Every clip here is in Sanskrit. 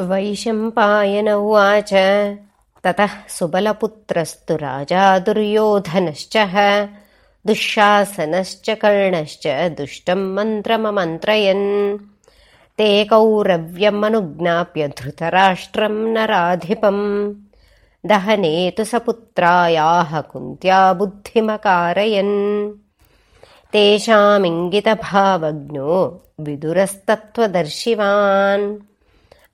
वैशम्पायन उवाच। ततः सुबलपुत्रस्तु राजा दुर्योधनश्च दुःशासनश्च कर्णश्च दुष्टम् मन्त्रममन्त्रयन्। ते कौरव्यमनुज्ञाप्य धृतराष्ट्रम् नराधिपम् दहने तु स पुत्रायाः कुन्त्या बुद्धिमकारयन्। तेषामिङ्गितभावज्ञो विदुरस्तत्त्वदर्शिवान्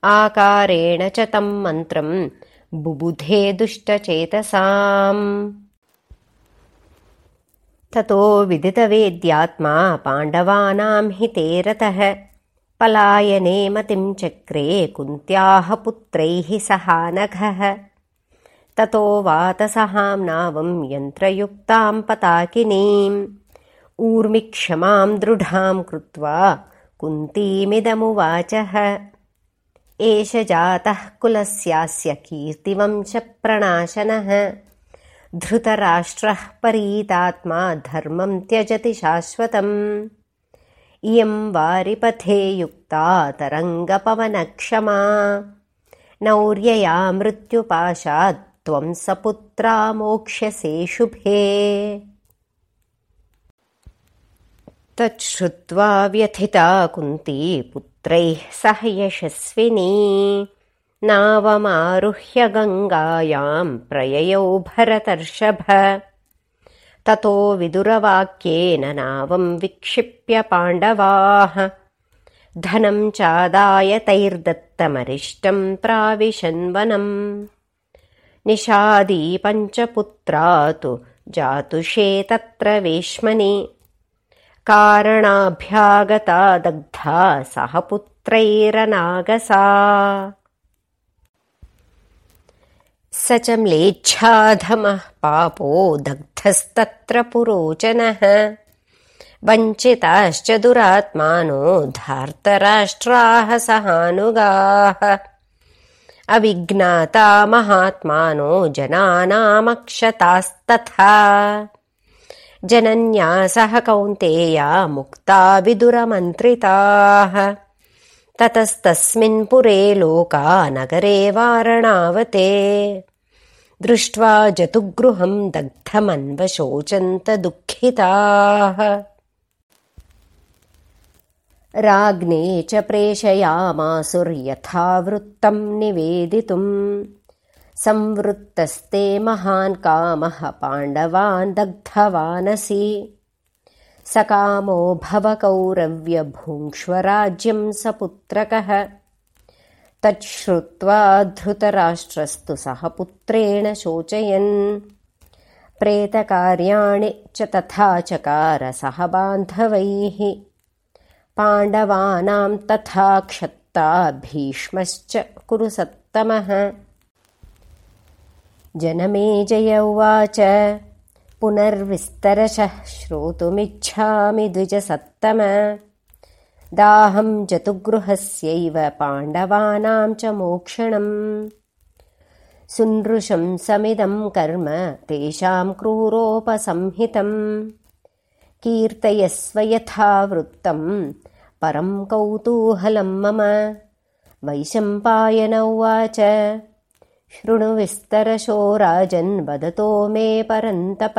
आकारेण च तम् मन्त्रम् बुबुधे दुष्टचेतसाम्। ततो विदितवेद्यात्मा पाण्डवानाम् हिते रतः। पलायने मतिम् चक्रे कुन्त्याः पुत्रैः सहानघः ततो वातसहाम्नावम् यन्त्रयुक्ताम् पताकिनीम्। ऊर्मिक्षमाम् दृढाम् कृत्वा कुन्तीमिदमुवाचः एष जातः कुलस्यास्य कीर्तिवंशप्रणाशनः धृतराष्ट्रः परीतात्मा धर्मम् त्यजति शाश्वतम्। इयम् वारिपथे युक्ता तरङ्गपवनक्षमा। नौर्यया मृत्युपाशात् त्वम् सपुत्रा मोक्ष्यसे शुभे। तच्छ्रुत्वा व्यथिता कुन्ती पुत्रैः सह यशस्विनी नावमारुह्य गङ्गायाम् प्रययौ भरतर्षभ। ततो विदुरवाक्येन नावम् विक्षिप्य पाण्डवाः। धनम् चादाय तैर्दत्तमरिष्टम् प्राविशन्वनम्। निषादी पञ्चपुत्रा तु जातुषे तत्र वेश्मनि कारणाभ्यागता दग्धा सह पुत्रैरनागसा। स च म्लेच्छाधमः पापो दग्धस्तत्र पुरोचनः। वञ्चिताश्च दुरात्मानो धार्तराष्ट्राः सहानुगाः। अविज्ञाता महात्मानो जनानामक्षतास्तथा जनन्यासः कौन्तेया मुक्ता विदुरमन्त्रिताः। ततस्तस्मिन् पुरे लोका नगरे वारणावते। दृष्ट्वा जतुगृहम् दग्धमन्वशोचन्त दुःखिताः राज्ञे च प्रेषयामासुर्यथावृत्तम् निवेदितुम् संवृत्तस्ते महान् कामः पाण्डवान् दग्धवानसि। स कामो भव कौरव्यभुङ्क्ष्वराज्यम् स पुत्रकः। तच्छ्रुत्वा धृतराष्ट्रस्तु सह पुत्रेण शोचयन्। प्रेतकार्याणि च तथा चकार सह बान्धवैः। पाण्डवानाम् तथा क्षत्ता भीष्मश्च कुरु सत्तमः जनमेजय उवाच। पुनर्विस्तरशः श्रोतुमिच्छामि द्विजसत्तम। दाहम् जतुगृहस्यैव पाण्डवानाम् च मोक्षणम्। सुनृशम् समिदम् कर्म तेषाम् क्रूरोपसंहितम्। कीर्तयस्व यथावृत्तम् परम् कौतूहलम् मम। वैशम्पायन उवाच शृणु विस्तरशो राजन् वदतो मे परन्तप।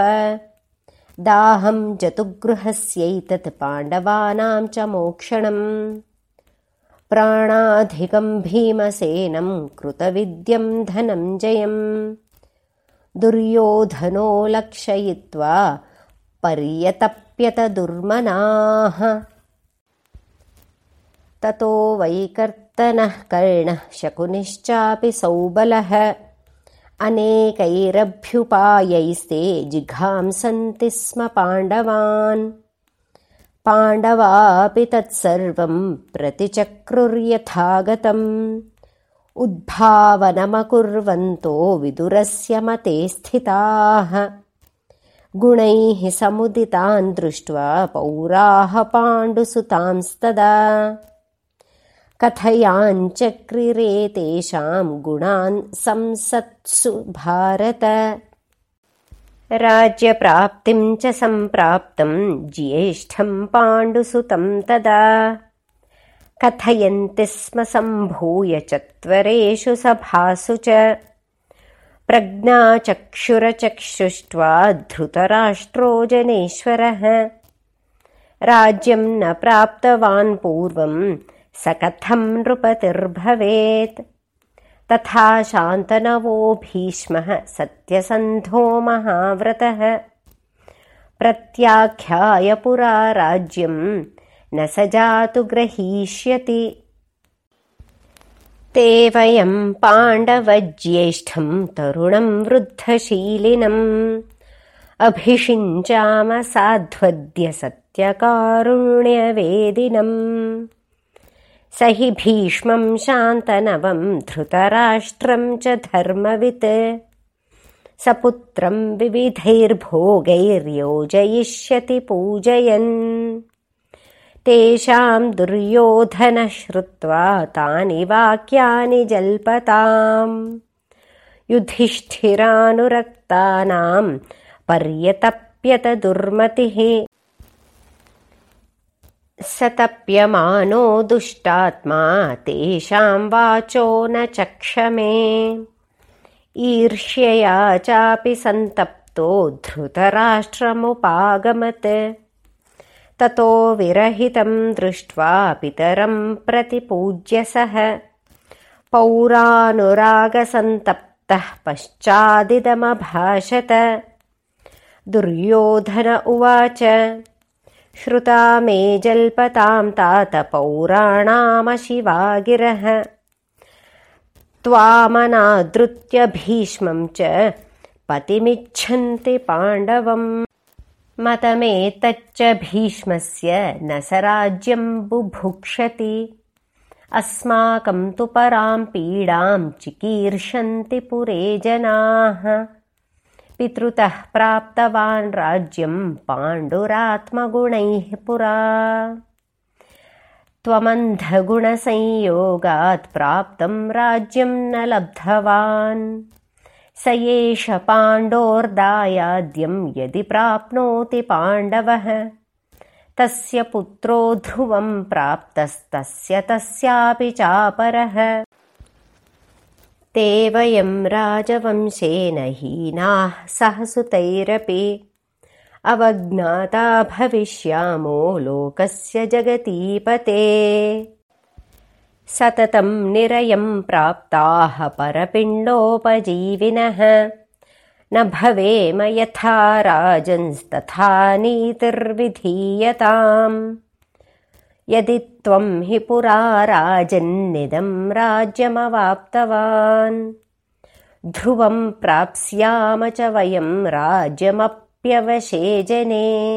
दाहम् जतुगृहस्यैतत् पाण्डवानाम् च मोक्षणम्। प्राणाधिकम् भीमसेनम् कृतविद्यम् धनम् जयम्। दुर्योधनो लक्षयित्वा पर्यतप्यत दुर्मनाः। ततो वैकर्तनः कर्णः शकुनिश्चापि सौबलः। अनेकैरभ्युपायैस्ते जिघांसन्ति स्म पाण्डवान्। पाण्डवापि तत्सर्वम् प्रतिचक्रुर्यथागतम्। उद्भावनमकुर्वन्तो विदुरस्य मते स्थिताः। गुणैः समुदितान् दृष्ट्वा पौराः पाण्डुसुतांस्तदा कथयाञ्चक्रिरे तेषाम् गुणान् संसत्सु भारत। राज्यप्राप्तिम् च सम्प्राप्तम् ज्येष्ठम् पाण्डुसुतम् तदा। कथयन्ति स्म सम्भूय चत्वरेषु सभासु च। प्रज्ञाचक्षुरचक्षुष्ट्वा धृतराष्ट्रो जनेश्वरः। राज्यम् न प्राप्तवान् पूर्वम् स कथम् नृपतिर्भवेत्? तथा शान्तनवो भीष्मः सत्यसन्धो महाव्रतः। प्रत्याख्याय पुरा राज्यम् न स जातु ग्रहीष्यति। ते वयम् पाण्डवज्येष्ठम् तरुणम् वृद्धशीलिनम्। अभिषिञ्चाम साध्वद्य सत्यकारुण्यवेदिनम् स हि भीष्मम् शान्तनवम् धृतराष्ट्रम् च धर्मवित्। सपुत्रम् विविधैर्भोगैर्योजयिष्यति पूजयन्। तेषाम् दुर्योधनः श्रुत्वा तानि वाक्यानि जल्पताम्। युधिष्ठिरानुरक्तानाम् पर्यतप्यत दुर्मतिः सतप्यमानो दुष्टात्मा तेषाम् वाचो न चक्षमे। ईर्ष्यया चापि सन्तप्तो धृतराष्ट्रमुपागमत्। ततो विरहितम् दृष्ट्वा पितरम् प्रतिपूज्य सः। पौरानुरागसन्तप्तः पश्चादिदमभाषत। दुर्योधन उवाच श्रुता मे जल्पताम् तात पौराणामशिवागिरः। त्वामनादृत्य भीष्मम् च पतिमिच्छन्ति पाण्डवम् मतमेतच्च भीष्मस्य न स राज्यम् बुभुक्षति। अस्माकम् तु पराम् पीडाम् चिकीर्षन्ति पुरे जनाः पितृतः प्राप्तवान् राज्यम् पाण्डुरात्मगुणैः पुरा। त्वमन्धगुणसंयोगात् प्राप्तम् राज्यम् न लब्धवान्। स एष पाण्डोर्दायाद्यम् यदि प्राप्नोति पाण्डवः। तस्य पुत्रो ध्रुवम् प्राप्तस्तस्य तस्यापि चापरः ते वयम् राजवंशेन हीनाः सहसुतैरपि। अवज्ञाता भविष्यामो लोकस्य जगतीपते सततम् निरयम् प्राप्ताः परपिण्डोपजीविनः। न भवेम यथा राजंस्तथा नीतिर्विधीयताम् यदि त्वम् हि पुरा राजन्निदम् राज्यमवाप्तवान्। ध्रुवम् प्राप्स्याम च वयम् राज्यमप्यवशेजने